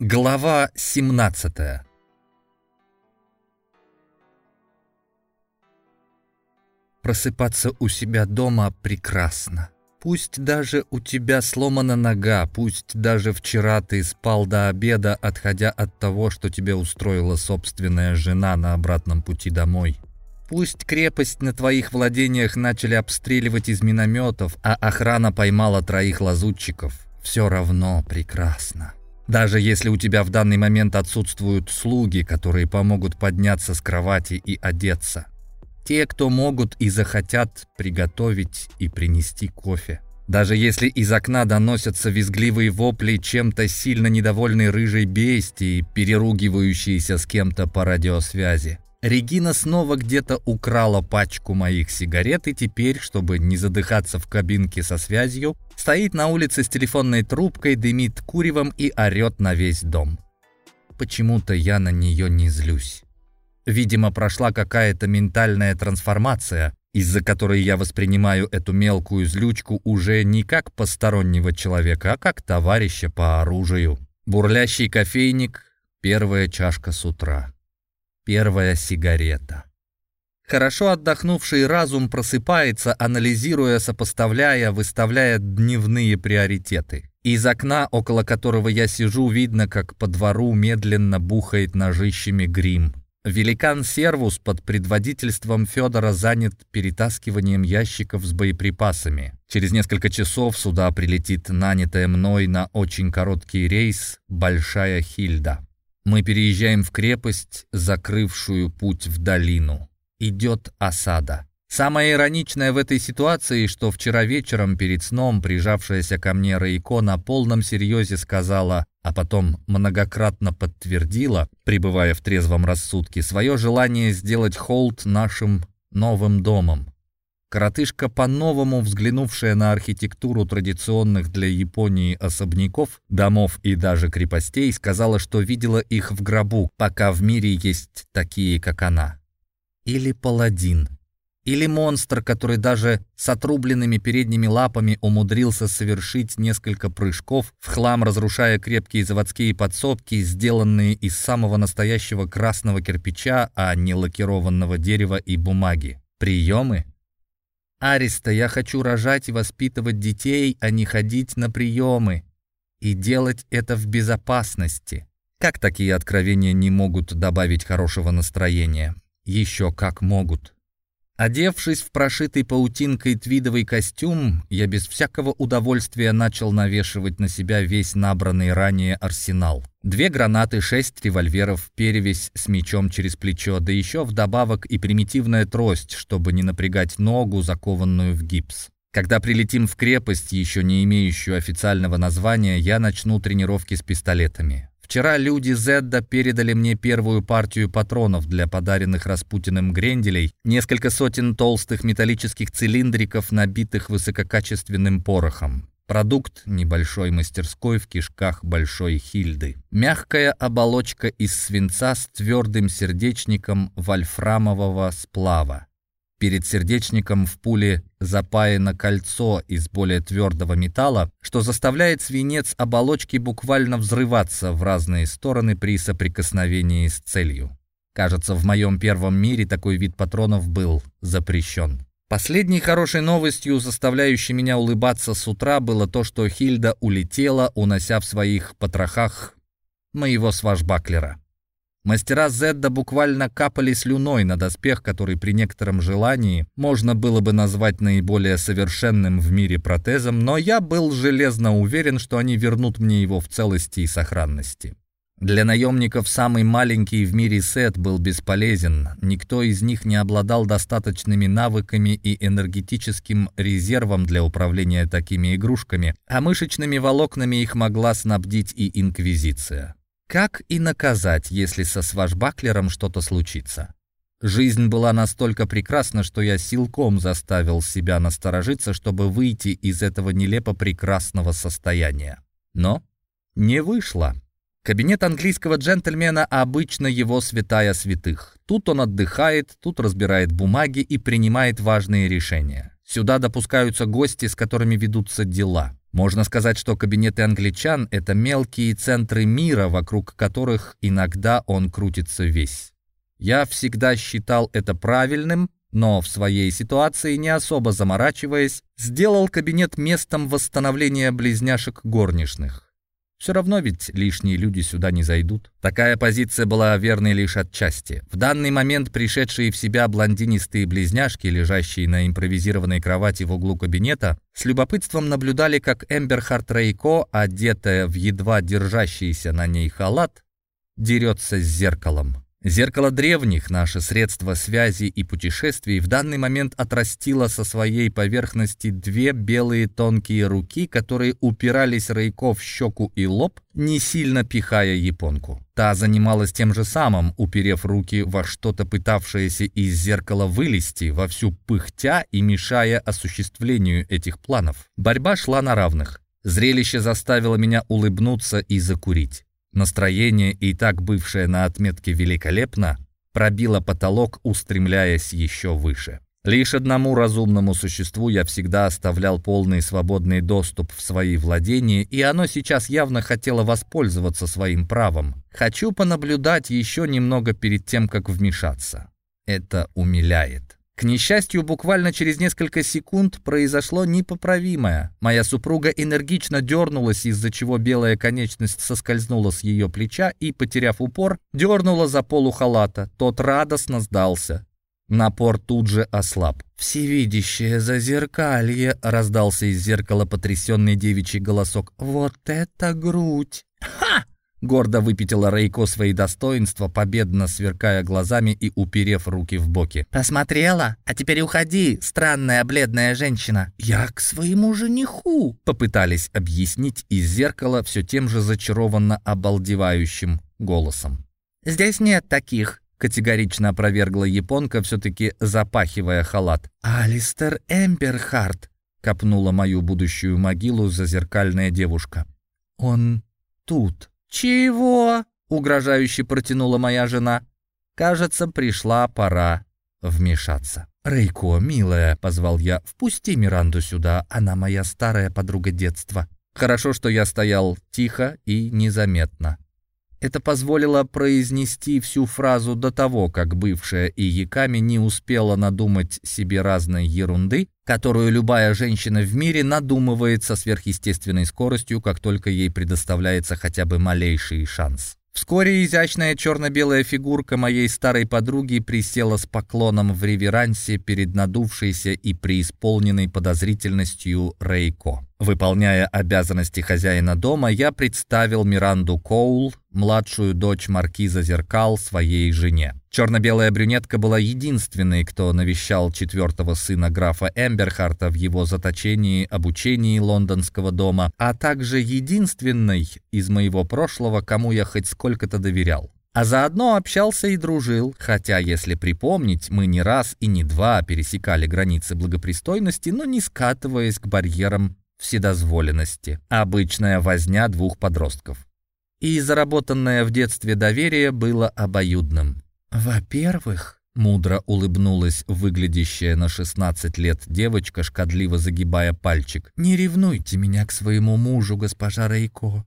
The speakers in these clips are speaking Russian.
Глава 17 Просыпаться у себя дома прекрасно. Пусть даже у тебя сломана нога, пусть даже вчера ты спал до обеда, отходя от того, что тебе устроила собственная жена на обратном пути домой. Пусть крепость на твоих владениях начали обстреливать из минометов, а охрана поймала троих лазутчиков. Все равно прекрасно. Даже если у тебя в данный момент отсутствуют слуги, которые помогут подняться с кровати и одеться. Те, кто могут и захотят приготовить и принести кофе. Даже если из окна доносятся визгливые вопли чем-то сильно недовольной рыжей бестии, переругивающейся с кем-то по радиосвязи. Регина снова где-то украла пачку моих сигарет и теперь, чтобы не задыхаться в кабинке со связью, стоит на улице с телефонной трубкой, дымит куревом и орет на весь дом. Почему-то я на нее не злюсь. Видимо, прошла какая-то ментальная трансформация, из-за которой я воспринимаю эту мелкую злючку уже не как постороннего человека, а как товарища по оружию. Бурлящий кофейник, первая чашка с утра. Первая сигарета. Хорошо отдохнувший разум просыпается, анализируя, сопоставляя, выставляя дневные приоритеты. Из окна, около которого я сижу, видно, как по двору медленно бухает ножищами грим. Великан Сервус под предводительством Федора занят перетаскиванием ящиков с боеприпасами. Через несколько часов сюда прилетит нанятая мной на очень короткий рейс «Большая Хильда». Мы переезжаем в крепость, закрывшую путь в долину. Идет осада. Самое ироничное в этой ситуации, что вчера вечером перед сном прижавшаяся ко мне Рейко на полном серьезе сказала, а потом многократно подтвердила, пребывая в трезвом рассудке, свое желание сделать холд нашим новым домом. Коротышка, по-новому взглянувшая на архитектуру традиционных для Японии особняков, домов и даже крепостей, сказала, что видела их в гробу, пока в мире есть такие, как она. Или паладин. Или монстр, который даже с отрубленными передними лапами умудрился совершить несколько прыжков, в хлам разрушая крепкие заводские подсобки, сделанные из самого настоящего красного кирпича, а не лакированного дерева и бумаги. Приемы? «Ариста, я хочу рожать и воспитывать детей, а не ходить на приемы. И делать это в безопасности». Как такие откровения не могут добавить хорошего настроения? Еще как могут. Одевшись в прошитый паутинкой твидовый костюм, я без всякого удовольствия начал навешивать на себя весь набранный ранее арсенал. Две гранаты, шесть револьверов, перевесь с мечом через плечо, да еще вдобавок и примитивная трость, чтобы не напрягать ногу, закованную в гипс. Когда прилетим в крепость, еще не имеющую официального названия, я начну тренировки с пистолетами. Вчера люди Зедда передали мне первую партию патронов для подаренных Распутиным гренделей, несколько сотен толстых металлических цилиндриков, набитых высококачественным порохом. Продукт небольшой мастерской в кишках Большой Хильды. Мягкая оболочка из свинца с твердым сердечником вольфрамового сплава. Перед сердечником в пуле запаяно кольцо из более твердого металла, что заставляет свинец оболочки буквально взрываться в разные стороны при соприкосновении с целью. Кажется, в моем первом мире такой вид патронов был запрещен. Последней хорошей новостью, заставляющей меня улыбаться с утра, было то, что Хильда улетела, унося в своих потрохах моего сважбаклера. Мастера Зедда буквально капали слюной на доспех, который при некотором желании можно было бы назвать наиболее совершенным в мире протезом, но я был железно уверен, что они вернут мне его в целости и сохранности. Для наемников самый маленький в мире сет был бесполезен. Никто из них не обладал достаточными навыками и энергетическим резервом для управления такими игрушками, а мышечными волокнами их могла снабдить и Инквизиция. Как и наказать, если со сважбаклером что-то случится? Жизнь была настолько прекрасна, что я силком заставил себя насторожиться, чтобы выйти из этого нелепо прекрасного состояния. Но не вышло. Кабинет английского джентльмена обычно его святая святых. Тут он отдыхает, тут разбирает бумаги и принимает важные решения. Сюда допускаются гости, с которыми ведутся дела. Можно сказать, что кабинеты англичан — это мелкие центры мира, вокруг которых иногда он крутится весь. Я всегда считал это правильным, но в своей ситуации, не особо заморачиваясь, сделал кабинет местом восстановления близняшек горничных. Все равно ведь лишние люди сюда не зайдут. Такая позиция была верной лишь отчасти. В данный момент пришедшие в себя блондинистые близняшки, лежащие на импровизированной кровати в углу кабинета, с любопытством наблюдали, как Эмберхарт Рейко, одетая в едва держащийся на ней халат, дерется с зеркалом. Зеркало древних, наше средство связи и путешествий, в данный момент отрастило со своей поверхности две белые тонкие руки, которые упирались Рейко в щеку и лоб, не сильно пихая японку. Та занималась тем же самым, уперев руки во что-то пытавшееся из зеркала вылезти, вовсю пыхтя и мешая осуществлению этих планов. Борьба шла на равных. Зрелище заставило меня улыбнуться и закурить. Настроение, и так бывшее на отметке великолепно, пробило потолок, устремляясь еще выше. Лишь одному разумному существу я всегда оставлял полный свободный доступ в свои владения, и оно сейчас явно хотело воспользоваться своим правом. Хочу понаблюдать еще немного перед тем, как вмешаться. Это умиляет. К несчастью, буквально через несколько секунд произошло непоправимое. Моя супруга энергично дернулась, из-за чего белая конечность соскользнула с ее плеча и, потеряв упор, дернула за полу халата. Тот радостно сдался. Напор тут же ослаб. «Всевидящее зазеркалье!» — раздался из зеркала потрясенный девичий голосок. «Вот это грудь!» «Ха!» Гордо выпятила Рейко свои достоинства, победно сверкая глазами и уперев руки в боки. «Посмотрела? А теперь уходи, странная бледная женщина!» «Я к своему жениху!» Попытались объяснить из зеркала все тем же зачарованно обалдевающим голосом. «Здесь нет таких!» Категорично опровергла японка, все-таки запахивая халат. «Алистер Эмберхарт!» Копнула мою будущую могилу зазеркальная девушка. «Он тут!» «Чего?» — угрожающе протянула моя жена. «Кажется, пришла пора вмешаться». «Рейко, милая», — позвал я, — «впусти Миранду сюда, она моя старая подруга детства». Хорошо, что я стоял тихо и незаметно. Это позволило произнести всю фразу до того, как бывшая Ияками не успела надумать себе разной ерунды, которую любая женщина в мире надумывает со сверхъестественной скоростью, как только ей предоставляется хотя бы малейший шанс. Вскоре изящная черно-белая фигурка моей старой подруги присела с поклоном в реверансе перед надувшейся и преисполненной подозрительностью Рейко. Выполняя обязанности хозяина дома, я представил Миранду Коул, младшую дочь маркиза Зеркал, своей жене. Черно-белая брюнетка была единственной, кто навещал четвертого сына графа Эмберхарта в его заточении, обучении лондонского дома, а также единственной из моего прошлого, кому я хоть сколько-то доверял. А заодно общался и дружил, хотя, если припомнить, мы не раз и не два пересекали границы благопристойности, но не скатываясь к барьерам вседозволенности. Обычная возня двух подростков. И заработанное в детстве доверие было обоюдным. «Во-первых», — мудро улыбнулась выглядящая на 16 лет девочка, шкодливо загибая пальчик, «не ревнуйте меня к своему мужу, госпожа Рейко.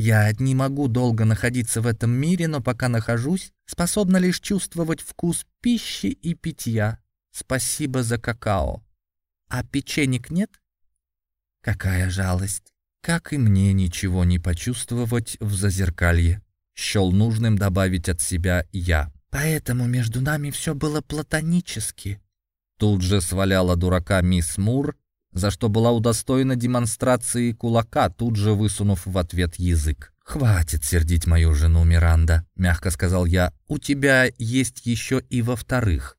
Я не могу долго находиться в этом мире, но пока нахожусь, способна лишь чувствовать вкус пищи и питья. Спасибо за какао. А печенек нет? Какая жалость. Как и мне ничего не почувствовать в зазеркалье. Щел нужным добавить от себя я. Поэтому между нами все было платонически. Тут же сваляла дурака мисс Мур, за что была удостоена демонстрации кулака, тут же высунув в ответ язык. «Хватит сердить мою жену, Миранда», — мягко сказал я. «У тебя есть еще и во-вторых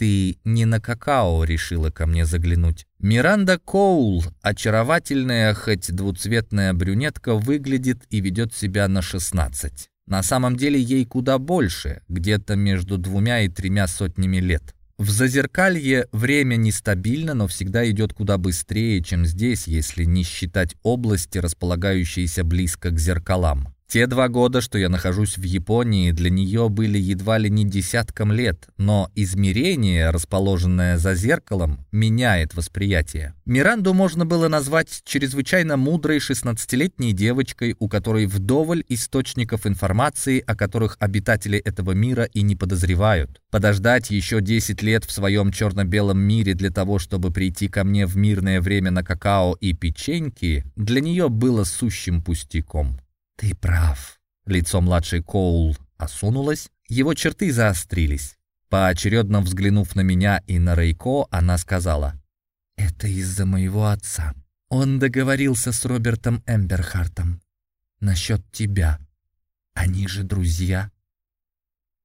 ты не на какао решила ко мне заглянуть. Миранда Коул, очаровательная, хоть двуцветная брюнетка, выглядит и ведет себя на 16. На самом деле ей куда больше, где-то между двумя и тремя сотнями лет. В Зазеркалье время нестабильно, но всегда идет куда быстрее, чем здесь, если не считать области, располагающиеся близко к зеркалам. Те два года, что я нахожусь в Японии, для нее были едва ли не десятком лет, но измерение, расположенное за зеркалом, меняет восприятие. Миранду можно было назвать чрезвычайно мудрой 16-летней девочкой, у которой вдоволь источников информации, о которых обитатели этого мира и не подозревают. Подождать еще 10 лет в своем черно-белом мире для того, чтобы прийти ко мне в мирное время на какао и печеньки, для нее было сущим пустяком. «Ты прав». Лицо младшей Коул осунулось, его черты заострились. Поочередно взглянув на меня и на Рейко, она сказала, «Это из-за моего отца. Он договорился с Робертом Эмберхартом насчет тебя. Они же друзья».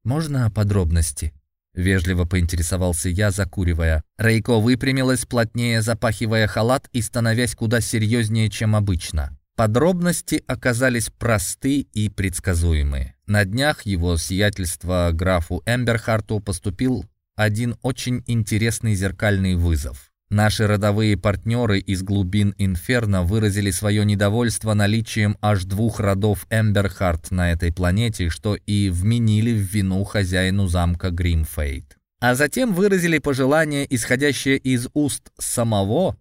«Можно подробности?» Вежливо поинтересовался я, закуривая. Рейко выпрямилась, плотнее запахивая халат и становясь куда серьезнее, чем обычно. Подробности оказались просты и предсказуемы. На днях его сиятельство графу Эмберхарту поступил один очень интересный зеркальный вызов. Наши родовые партнеры из глубин Инферно выразили свое недовольство наличием аж двух родов Эмберхарт на этой планете, что и вменили в вину хозяину замка Гримфейт. А затем выразили пожелание, исходящее из уст самого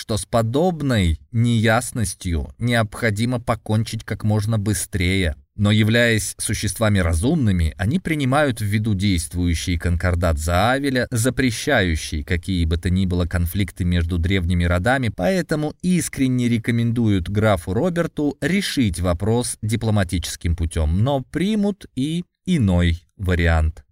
что с подобной неясностью необходимо покончить как можно быстрее. Но являясь существами разумными, они принимают в виду действующий конкордат Заавеля, запрещающий какие бы то ни было конфликты между древними родами, поэтому искренне рекомендуют графу Роберту решить вопрос дипломатическим путем, но примут и иной вариант.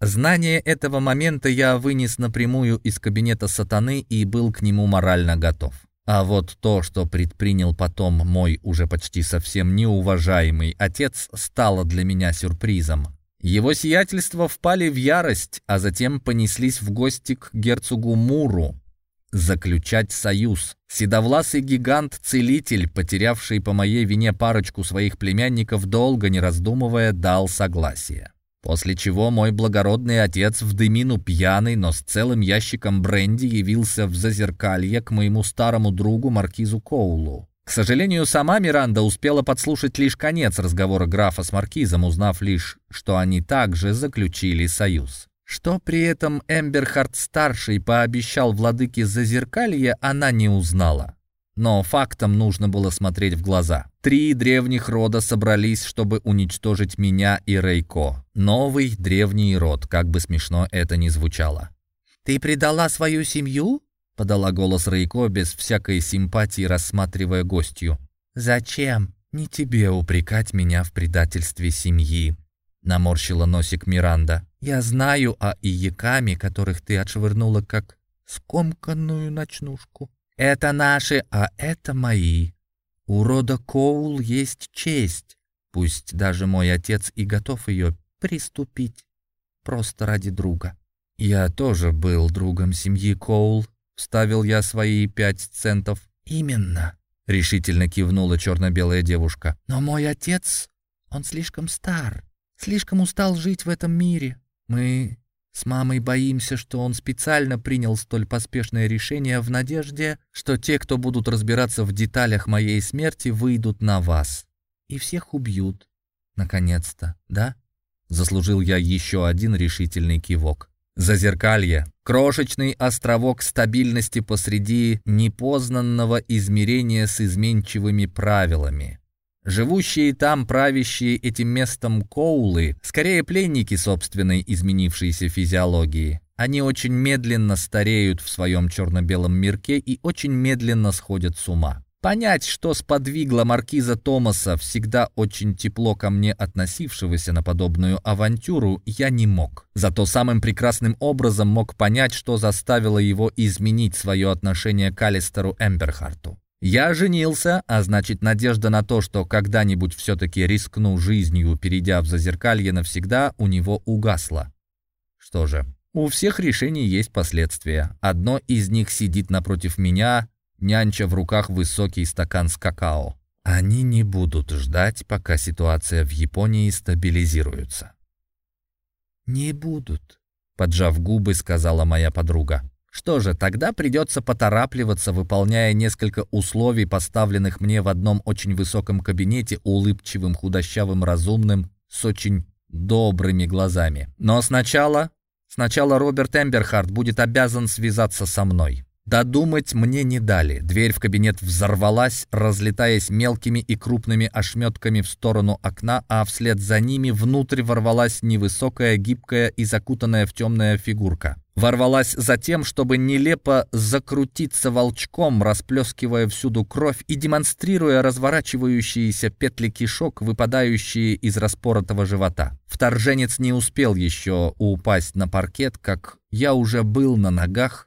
Знание этого момента я вынес напрямую из кабинета сатаны и был к нему морально готов. А вот то, что предпринял потом мой уже почти совсем неуважаемый отец, стало для меня сюрпризом. Его сиятельства впали в ярость, а затем понеслись в гости к герцогу Муру, заключать союз. Седовласый гигант-целитель, потерявший по моей вине парочку своих племянников, долго не раздумывая, дал согласие. После чего мой благородный отец в дымину пьяный, но с целым ящиком бренди явился в зазеркалье к моему старому другу маркизу Коулу. К сожалению, сама Миранда успела подслушать лишь конец разговора графа с маркизом, узнав лишь, что они также заключили союз. Что при этом Эмберхард-старший пообещал владыке Зазеркалья, она не узнала. Но фактам нужно было смотреть в глаза. Три древних рода собрались, чтобы уничтожить меня и Рейко. Новый древний род, как бы смешно это ни звучало. «Ты предала свою семью?» — подала голос Рейко без всякой симпатии, рассматривая гостью. «Зачем? Не тебе упрекать меня в предательстве семьи», — наморщила носик Миранда. «Я знаю о ияками, которых ты отшвырнула как скомканную ночнушку. Это наши, а это мои. У рода Коул есть честь, пусть даже мой отец и готов ее приступить, просто ради друга. Я тоже был другом семьи Коул, вставил я свои пять центов. Именно, решительно кивнула черно-белая девушка. Но мой отец, он слишком стар, слишком устал жить в этом мире. Мы с мамой боимся, что он специально принял столь поспешное решение в надежде, что те, кто будут разбираться в деталях моей смерти, выйдут на вас. И всех убьют. Наконец-то, да? Заслужил я еще один решительный кивок. Зазеркалье. Крошечный островок стабильности посреди непознанного измерения с изменчивыми правилами. Живущие там, правящие этим местом коулы, скорее пленники собственной изменившейся физиологии. Они очень медленно стареют в своем черно-белом мирке и очень медленно сходят с ума. Понять, что сподвигло маркиза Томаса, всегда очень тепло ко мне относившегося на подобную авантюру, я не мог. Зато самым прекрасным образом мог понять, что заставило его изменить свое отношение к Алистеру Эмберхарту. Я женился, а значит надежда на то, что когда-нибудь все-таки рискну жизнью, перейдя в зазеркалье навсегда, у него угасла. Что же, у всех решений есть последствия. Одно из них сидит напротив меня, нянча в руках высокий стакан с какао. Они не будут ждать, пока ситуация в Японии стабилизируется. «Не будут», — поджав губы, сказала моя подруга. Что же, тогда придется поторапливаться, выполняя несколько условий, поставленных мне в одном очень высоком кабинете улыбчивым, худощавым, разумным, с очень добрыми глазами. Но сначала... Сначала Роберт Эмберхард будет обязан связаться со мной. Додумать мне не дали. Дверь в кабинет взорвалась, разлетаясь мелкими и крупными ошметками в сторону окна, а вслед за ними внутрь ворвалась невысокая, гибкая и закутанная в темная фигурка. Ворвалась за тем, чтобы нелепо закрутиться волчком, расплескивая всюду кровь и демонстрируя разворачивающиеся петли кишок, выпадающие из распоротого живота. Вторженец не успел еще упасть на паркет, как я уже был на ногах,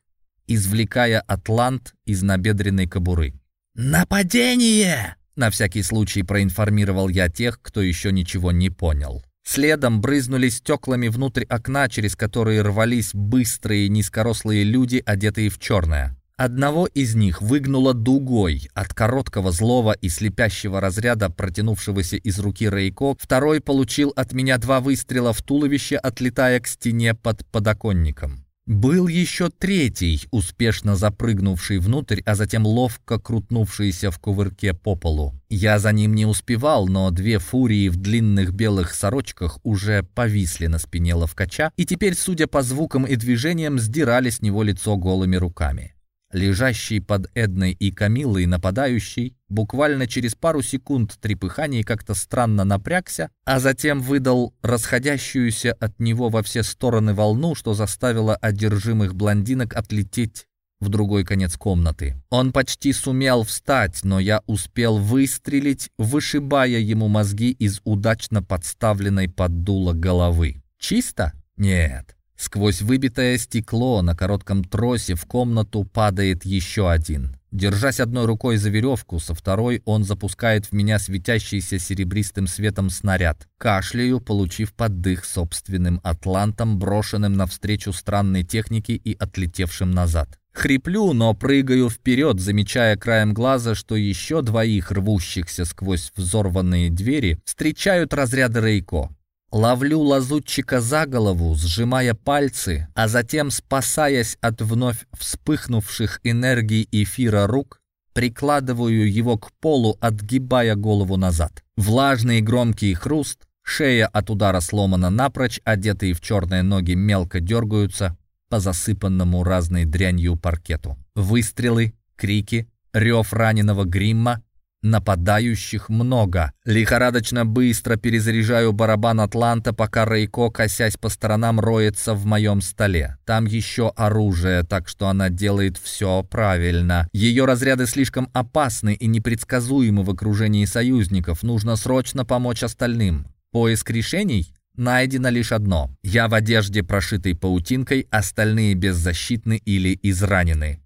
извлекая атлант из набедренной кобуры. «Нападение!» На всякий случай проинформировал я тех, кто еще ничего не понял. Следом брызнули стеклами внутрь окна, через которые рвались быстрые низкорослые люди, одетые в черное. Одного из них выгнуло дугой от короткого злого и слепящего разряда, протянувшегося из руки Рейко, второй получил от меня два выстрела в туловище, отлетая к стене под подоконником. Был еще третий, успешно запрыгнувший внутрь, а затем ловко крутнувшийся в кувырке по полу. Я за ним не успевал, но две фурии в длинных белых сорочках уже повисли на спине ловкача и теперь, судя по звукам и движениям, сдирали с него лицо голыми руками. Лежащий под Эдной и Камилой нападающий буквально через пару секунд трепыханий как-то странно напрягся, а затем выдал расходящуюся от него во все стороны волну, что заставило одержимых блондинок отлететь в другой конец комнаты. Он почти сумел встать, но я успел выстрелить, вышибая ему мозги из удачно подставленной под дуло головы. Чисто? Нет. Сквозь выбитое стекло на коротком тросе в комнату падает еще один. Держась одной рукой за веревку, со второй он запускает в меня светящийся серебристым светом снаряд. Кашляю, получив поддых собственным атлантом, брошенным навстречу странной технике и отлетевшим назад. Хриплю, но прыгаю вперед, замечая краем глаза, что еще двоих рвущихся сквозь взорванные двери встречают разряды Рейко. Ловлю лазутчика за голову, сжимая пальцы, а затем, спасаясь от вновь вспыхнувших энергий эфира рук, прикладываю его к полу, отгибая голову назад. Влажный громкий хруст, шея от удара сломана напрочь, одетые в черные ноги мелко дергаются по засыпанному разной дрянью паркету. Выстрелы, крики, рев раненого гримма, Нападающих много. Лихорадочно быстро перезаряжаю барабан Атланта, пока Рейко, косясь по сторонам, роется в моем столе. Там еще оружие, так что она делает все правильно. Ее разряды слишком опасны и непредсказуемы в окружении союзников. Нужно срочно помочь остальным. Поиск решений? Найдено лишь одно. Я в одежде, прошитой паутинкой, остальные беззащитны или изранены.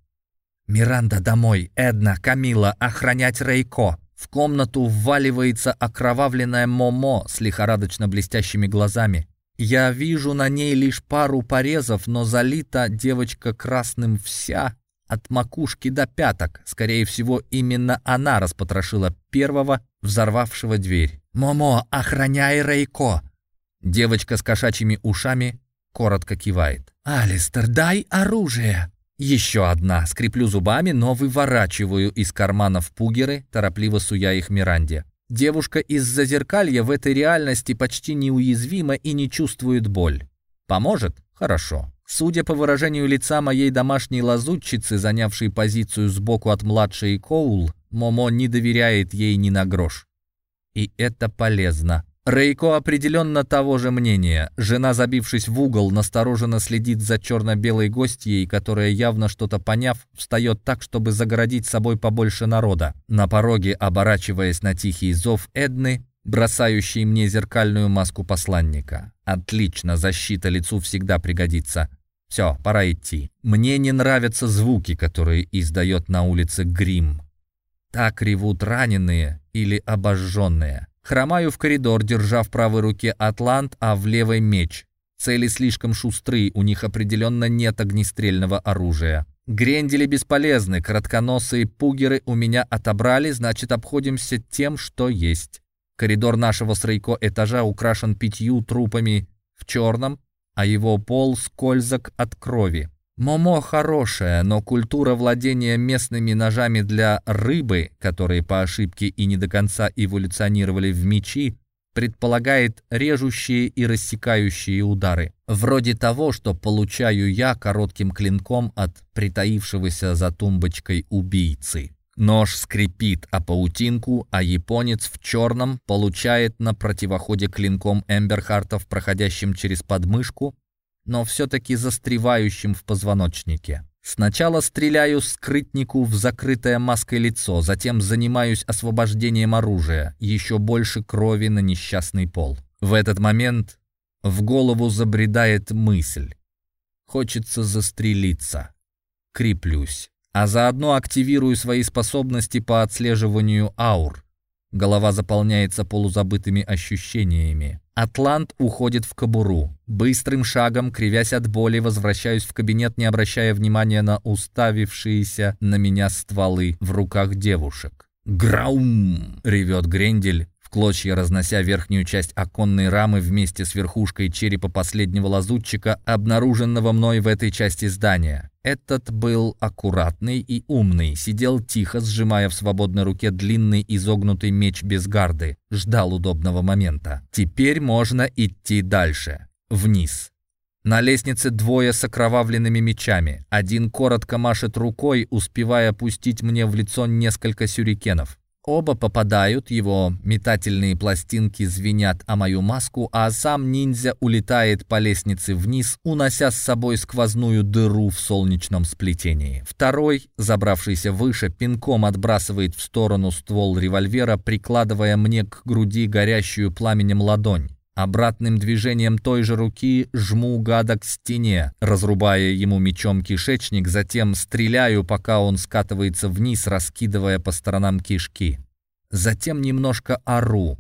«Миранда домой! Эдна, Камила, охранять Рейко!» В комнату вваливается окровавленная Момо с лихорадочно блестящими глазами. Я вижу на ней лишь пару порезов, но залита девочка красным вся, от макушки до пяток. Скорее всего, именно она распотрошила первого, взорвавшего дверь. «Момо, охраняй Рейко!» Девочка с кошачьими ушами коротко кивает. «Алистер, дай оружие!» Еще одна. Скриплю зубами, но выворачиваю из карманов пугеры, торопливо суя их Миранде. Девушка из зазеркалья в этой реальности почти неуязвима и не чувствует боль. Поможет? Хорошо. Судя по выражению лица моей домашней лазутчицы, занявшей позицию сбоку от младшей Коул, Момо не доверяет ей ни на грош. И это полезно. Рейко определенно того же мнения. Жена, забившись в угол, настороженно следит за черно-белой гостьей, которая, явно что-то поняв, встает так, чтобы загородить собой побольше народа. На пороге, оборачиваясь на тихий зов Эдны, бросающий мне зеркальную маску посланника. Отлично, защита лицу всегда пригодится. Все, пора идти. Мне не нравятся звуки, которые издает на улице грим. Так ревут раненые или обожженные. Хромаю в коридор, держа в правой руке атлант, а в левой меч. Цели слишком шустрые, у них определенно нет огнестрельного оружия. Грендели бесполезны, коротконосые пугеры у меня отобрали, значит, обходимся тем, что есть. Коридор нашего с этажа украшен пятью трупами в черном, а его пол скользок от крови. Момо хорошая, но культура владения местными ножами для рыбы, которые по ошибке и не до конца эволюционировали в мечи, предполагает режущие и рассекающие удары. Вроде того, что получаю я коротким клинком от притаившегося за тумбочкой убийцы. Нож скрипит о паутинку, а японец в черном получает на противоходе клинком Эмберхартов, проходящим через подмышку, но все-таки застревающим в позвоночнике. Сначала стреляю скрытнику в закрытое маской лицо, затем занимаюсь освобождением оружия, еще больше крови на несчастный пол. В этот момент в голову забредает мысль. Хочется застрелиться. Креплюсь. А заодно активирую свои способности по отслеживанию аур. Голова заполняется полузабытыми ощущениями. Атлант уходит в кобуру. Быстрым шагом, кривясь от боли, возвращаюсь в кабинет, не обращая внимания на уставившиеся на меня стволы в руках девушек. «Граум!» — ревет Грендель, клочья разнося верхнюю часть оконной рамы вместе с верхушкой черепа последнего лазутчика, обнаруженного мной в этой части здания. Этот был аккуратный и умный, сидел тихо, сжимая в свободной руке длинный изогнутый меч без гарды, ждал удобного момента. Теперь можно идти дальше, вниз. На лестнице двое с окровавленными мечами. Один коротко машет рукой, успевая пустить мне в лицо несколько сюрикенов. Оба попадают, его метательные пластинки звенят о мою маску, а сам ниндзя улетает по лестнице вниз, унося с собой сквозную дыру в солнечном сплетении. Второй, забравшийся выше, пинком отбрасывает в сторону ствол револьвера, прикладывая мне к груди горящую пламенем ладонь. Обратным движением той же руки жму гада к стене, разрубая ему мечом кишечник, затем стреляю, пока он скатывается вниз, раскидывая по сторонам кишки. Затем немножко ору.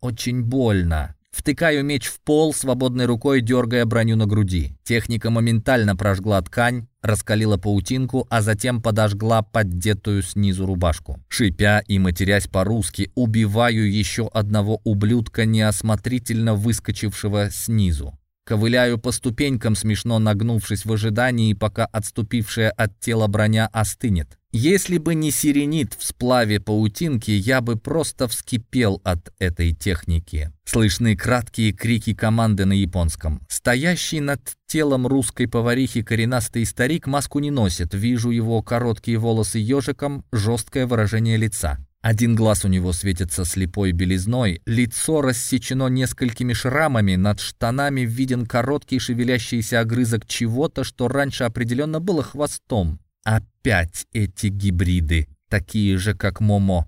Очень больно. Втыкаю меч в пол, свободной рукой дергая броню на груди. Техника моментально прожгла ткань, раскалила паутинку, а затем подожгла поддетую снизу рубашку. Шипя и матерясь по-русски, убиваю еще одного ублюдка, неосмотрительно выскочившего снизу. Ковыляю по ступенькам, смешно нагнувшись в ожидании, пока отступившая от тела броня остынет. Если бы не сиренит в сплаве паутинки, я бы просто вскипел от этой техники. Слышны краткие крики команды на японском. Стоящий над телом русской поварихи коренастый старик маску не носит. Вижу его короткие волосы ежиком, жесткое выражение лица. Один глаз у него светится слепой белизной, лицо рассечено несколькими шрамами, над штанами виден короткий шевелящийся огрызок чего-то, что раньше определенно было хвостом. Опять эти гибриды, такие же, как Момо.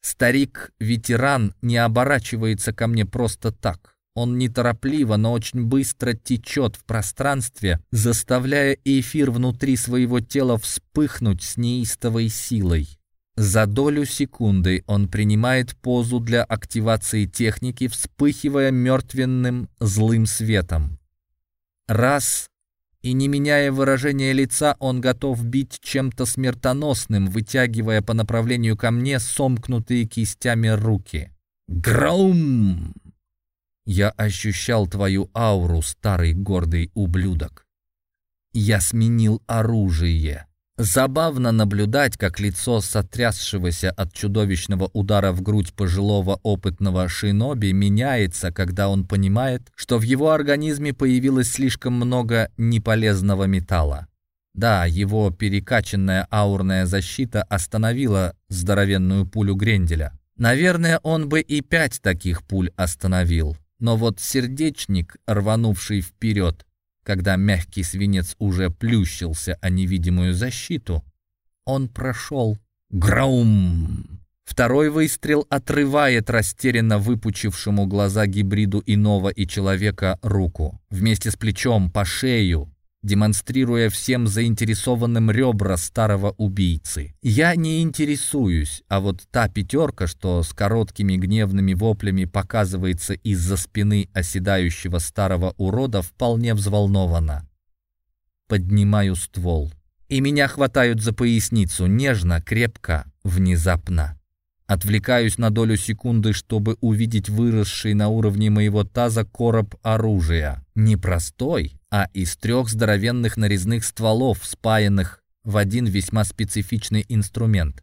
Старик-ветеран не оборачивается ко мне просто так. Он неторопливо, но очень быстро течет в пространстве, заставляя эфир внутри своего тела вспыхнуть с неистовой силой. За долю секунды он принимает позу для активации техники, вспыхивая мертвенным злым светом. Раз и не меняя выражения лица, он готов бить чем-то смертоносным, вытягивая по направлению ко мне сомкнутые кистями руки. Граум! Я ощущал твою ауру, старый гордый ублюдок. Я сменил оружие. Забавно наблюдать, как лицо сотрясшегося от чудовищного удара в грудь пожилого опытного шиноби меняется, когда он понимает, что в его организме появилось слишком много неполезного металла. Да, его перекачанная аурная защита остановила здоровенную пулю Гренделя. Наверное, он бы и пять таких пуль остановил. Но вот сердечник, рванувший вперед, когда мягкий свинец уже плющился о невидимую защиту, он прошел граум. Второй выстрел отрывает растерянно выпучившему глаза гибриду иного и человека руку. Вместе с плечом по шею демонстрируя всем заинтересованным ребра старого убийцы. Я не интересуюсь, а вот та пятерка, что с короткими гневными воплями показывается из-за спины оседающего старого урода, вполне взволнована. Поднимаю ствол. И меня хватают за поясницу нежно, крепко, внезапно. Отвлекаюсь на долю секунды, чтобы увидеть выросший на уровне моего таза короб оружия. Не простой, а из трех здоровенных нарезных стволов, спаянных в один весьма специфичный инструмент.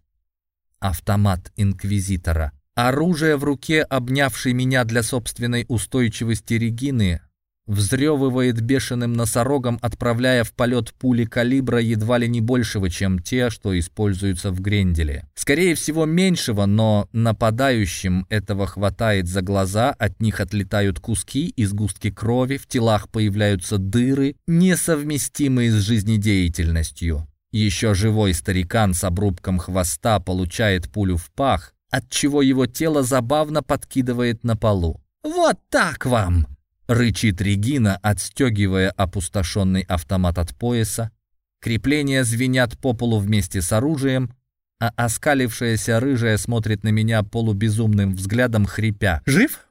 Автомат Инквизитора. Оружие в руке, обнявшей меня для собственной устойчивости Регины, взрёвывает бешеным носорогом, отправляя в полет пули калибра едва ли не большего, чем те, что используются в Гренделе. Скорее всего, меньшего, но нападающим этого хватает за глаза, от них отлетают куски и сгустки крови, в телах появляются дыры, несовместимые с жизнедеятельностью. Еще живой старикан с обрубком хвоста получает пулю в пах, отчего его тело забавно подкидывает на полу. «Вот так вам!» Рычит Регина, отстегивая опустошенный автомат от пояса. Крепления звенят по полу вместе с оружием, а оскалившаяся рыжая смотрит на меня полубезумным взглядом, хрипя. «Жив?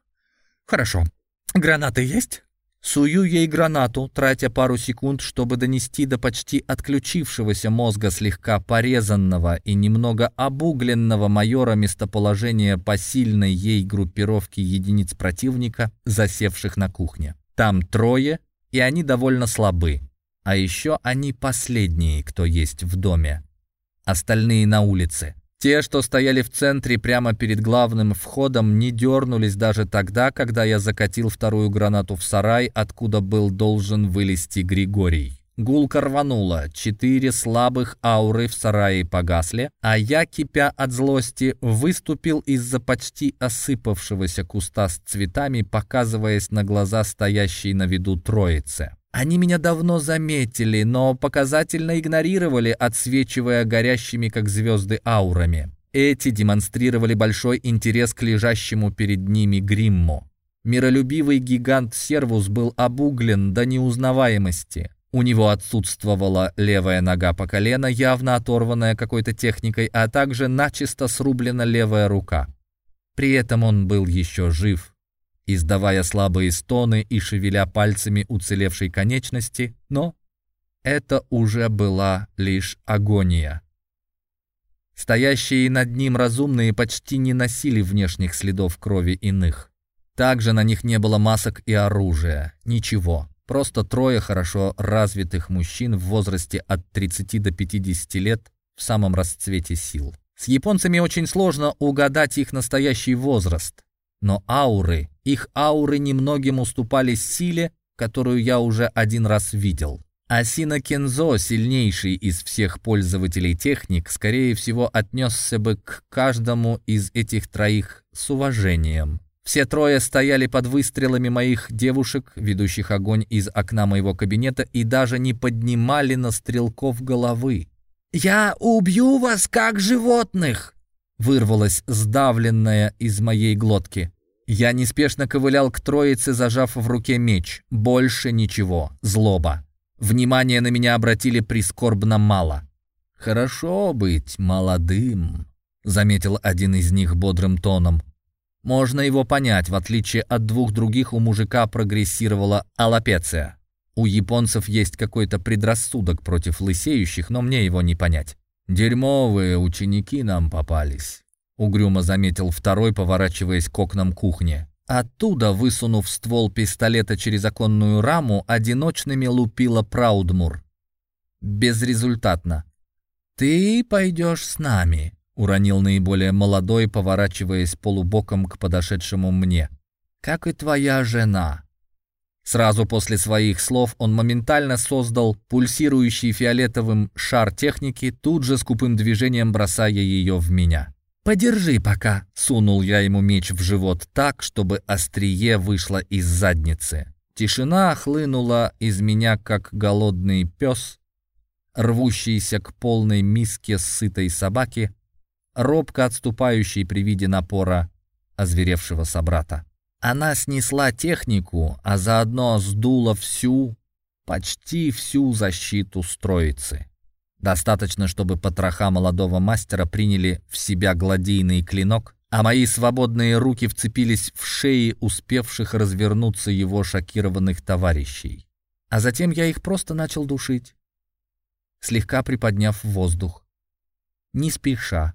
Хорошо. Гранаты есть?» Сую ей гранату, тратя пару секунд, чтобы донести до почти отключившегося мозга слегка порезанного и немного обугленного майора местоположение посильной ей группировки единиц противника, засевших на кухне. Там трое, и они довольно слабы. А еще они последние, кто есть в доме. Остальные на улице. Те, что стояли в центре прямо перед главным входом, не дернулись даже тогда, когда я закатил вторую гранату в сарай, откуда был должен вылезти Григорий. Гулка рванула, четыре слабых ауры в сарае погасли, а я, кипя от злости, выступил из-за почти осыпавшегося куста с цветами, показываясь на глаза стоящей на виду троицы. Они меня давно заметили, но показательно игнорировали, отсвечивая горящими, как звезды, аурами. Эти демонстрировали большой интерес к лежащему перед ними гримму. Миролюбивый гигант Сервус был обуглен до неузнаваемости. У него отсутствовала левая нога по колено, явно оторванная какой-то техникой, а также начисто срублена левая рука. При этом он был еще жив, издавая слабые стоны и шевеля пальцами уцелевшей конечности, но это уже была лишь агония. Стоящие над ним разумные почти не носили внешних следов крови иных. Также на них не было масок и оружия, ничего. Просто трое хорошо развитых мужчин в возрасте от 30 до 50 лет в самом расцвете сил. С японцами очень сложно угадать их настоящий возраст. Но ауры, их ауры немногим уступали силе, которую я уже один раз видел. Асина Кензо, сильнейший из всех пользователей техник, скорее всего, отнесся бы к каждому из этих троих с уважением. Все трое стояли под выстрелами моих девушек, ведущих огонь из окна моего кабинета, и даже не поднимали на стрелков головы. «Я убью вас, как животных!» вырвалось сдавленное из моей глотки. Я неспешно ковылял к троице, зажав в руке меч. Больше ничего. Злоба. Внимание на меня обратили прискорбно мало. «Хорошо быть молодым», — заметил один из них бодрым тоном. Можно его понять, в отличие от двух других у мужика прогрессировала аллопеция. У японцев есть какой-то предрассудок против лысеющих, но мне его не понять. «Дерьмовые ученики нам попались», — угрюмо заметил второй, поворачиваясь к окнам кухни. Оттуда, высунув ствол пистолета через оконную раму, одиночными лупила Праудмур. Безрезультатно. «Ты пойдешь с нами», — уронил наиболее молодой, поворачиваясь полубоком к подошедшему мне. «Как и твоя жена». Сразу после своих слов он моментально создал пульсирующий фиолетовым шар техники, тут же скупым движением бросая ее в меня. «Подержи пока», — сунул я ему меч в живот так, чтобы острие вышло из задницы. Тишина хлынула из меня, как голодный пес, рвущийся к полной миске сытой собаки, робко отступающий при виде напора озверевшего собрата. Она снесла технику, а заодно сдула всю, почти всю защиту строицы. Достаточно, чтобы потроха молодого мастера приняли в себя гладийный клинок, а мои свободные руки вцепились в шеи успевших развернуться его шокированных товарищей. А затем я их просто начал душить, слегка приподняв воздух. Не спеша,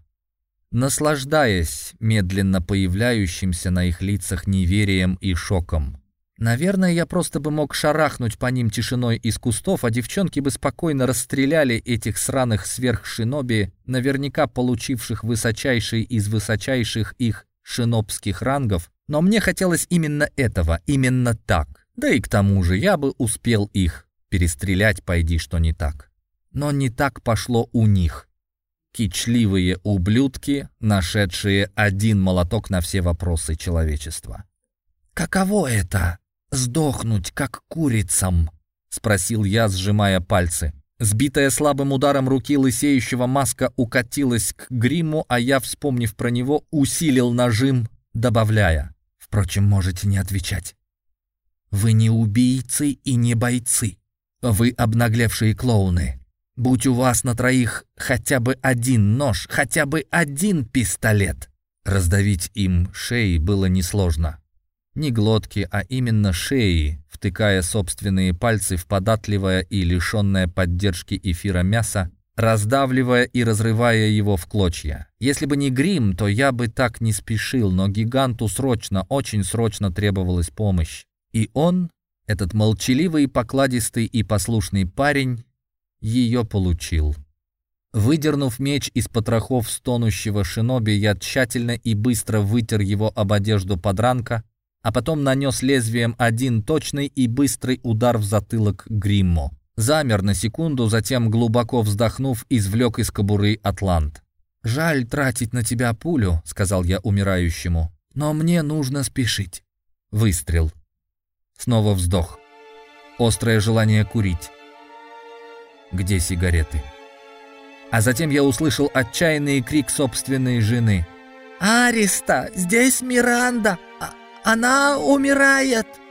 наслаждаясь медленно появляющимся на их лицах неверием и шоком. Наверное, я просто бы мог шарахнуть по ним тишиной из кустов, а девчонки бы спокойно расстреляли этих сраных сверхшиноби, наверняка получивших высочайший из высочайших их шинобских рангов, но мне хотелось именно этого, именно так. Да и к тому же я бы успел их перестрелять, пойди что не так. Но не так пошло у них. Кичливые ублюдки, нашедшие один молоток на все вопросы человечества. «Каково это?» Сдохнуть, как курицам?» — спросил я, сжимая пальцы. Сбитая слабым ударом руки лысеющего маска укатилась к гриму, а я, вспомнив про него, усилил нажим, добавляя. «Впрочем, можете не отвечать. Вы не убийцы и не бойцы. Вы обнаглевшие клоуны. Будь у вас на троих хотя бы один нож, хотя бы один пистолет». Раздавить им шеи было несложно. Не глотки, а именно шеи, втыкая собственные пальцы в податливое и лишенное поддержки эфира мясо, раздавливая и разрывая его в клочья. Если бы не грим, то я бы так не спешил, но гиганту срочно, очень срочно требовалась помощь. И он, этот молчаливый, покладистый и послушный парень, ее получил. Выдернув меч из потрохов стонущего шиноби, я тщательно и быстро вытер его об одежду подранка, а потом нанес лезвием один точный и быстрый удар в затылок Гриммо. Замер на секунду, затем, глубоко вздохнув, извлек из кобуры атлант. «Жаль тратить на тебя пулю», — сказал я умирающему, — «но мне нужно спешить». Выстрел. Снова вздох. Острое желание курить. Где сигареты? А затем я услышал отчаянный крик собственной жены. «Ариста! Здесь Миранда! Она умирает!»